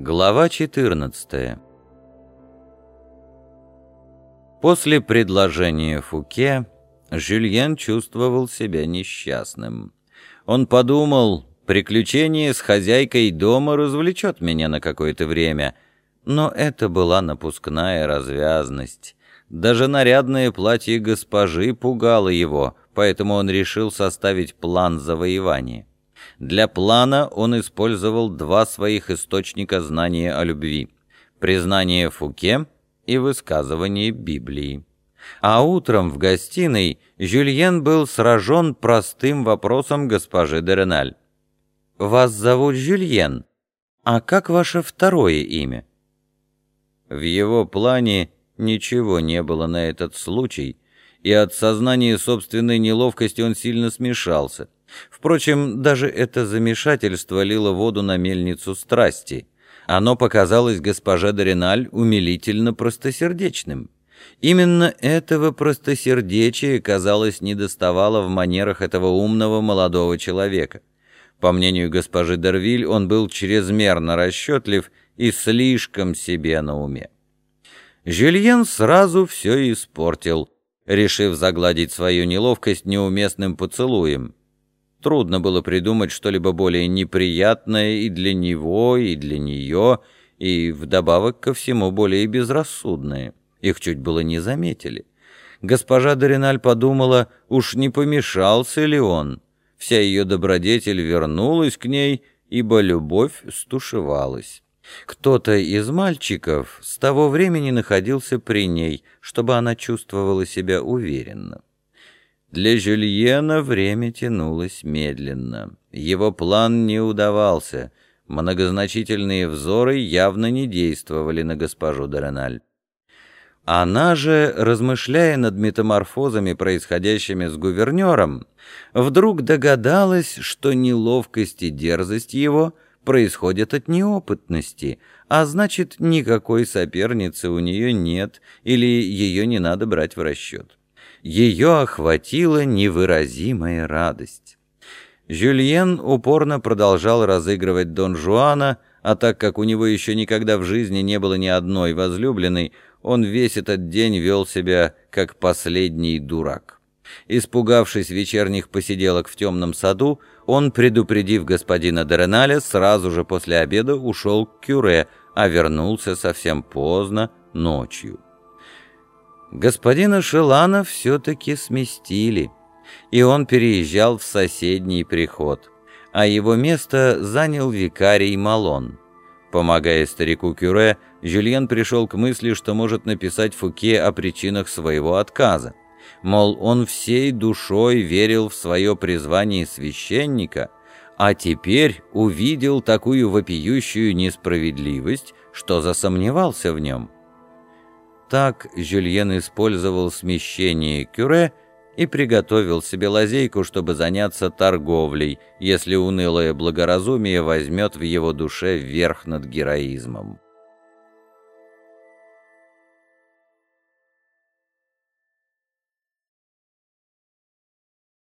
Глава 14 После предложения Фуке Жюльен чувствовал себя несчастным. Он подумал, приключение с хозяйкой дома развлечет меня на какое-то время, но это была напускная развязность. Даже нарядное платье госпожи пугало его, поэтому он решил составить план завоевания. Для плана он использовал два своих источника знания о любви — признание Фуке и высказывание Библии. А утром в гостиной Жюльен был сражен простым вопросом госпожи Дереналь. «Вас зовут Жюльен, а как ваше второе имя?» В его плане ничего не было на этот случай, и от сознания собственной неловкости он сильно смешался — Впрочем, даже это замешательство лило воду на мельницу страсти. Оно показалось госпоже Дориналь умилительно простосердечным. Именно этого простосердечия, казалось, недоставало в манерах этого умного молодого человека. По мнению госпожи Дервиль, он был чрезмерно расчетлив и слишком себе на уме. Жюльен сразу все испортил, решив загладить свою неловкость неуместным поцелуем. Трудно было придумать что-либо более неприятное и для него, и для нее, и вдобавок ко всему более безрассудное. Их чуть было не заметили. Госпожа Дориналь подумала, уж не помешался ли он. Вся ее добродетель вернулась к ней, ибо любовь стушевалась. Кто-то из мальчиков с того времени находился при ней, чтобы она чувствовала себя уверенно. Для Жюльена время тянулось медленно. Его план не удавался. Многозначительные взоры явно не действовали на госпожу Дореналь. Она же, размышляя над метаморфозами, происходящими с гувернером, вдруг догадалась, что неловкость и дерзость его происходят от неопытности, а значит, никакой соперницы у нее нет или ее не надо брать в расчет ее охватила невыразимая радость. Жюльен упорно продолжал разыгрывать Дон Жуана, а так как у него еще никогда в жизни не было ни одной возлюбленной, он весь этот день вел себя как последний дурак. Испугавшись вечерних посиделок в темном саду, он, предупредив господина Дереналя, сразу же после обеда ушел к Кюре, а вернулся совсем поздно, ночью. Господина Шелана все-таки сместили, и он переезжал в соседний приход, а его место занял викарий Малон. Помогая старику Кюре, Жюльен пришел к мысли, что может написать Фуке о причинах своего отказа. Мол, он всей душой верил в свое призвание священника, а теперь увидел такую вопиющую несправедливость, что засомневался в нем. Так Жюльен использовал смещение Кюре и приготовил себе лазейку, чтобы заняться торговлей, если унылое благоразумие возьмет в его душе верх над героизмом.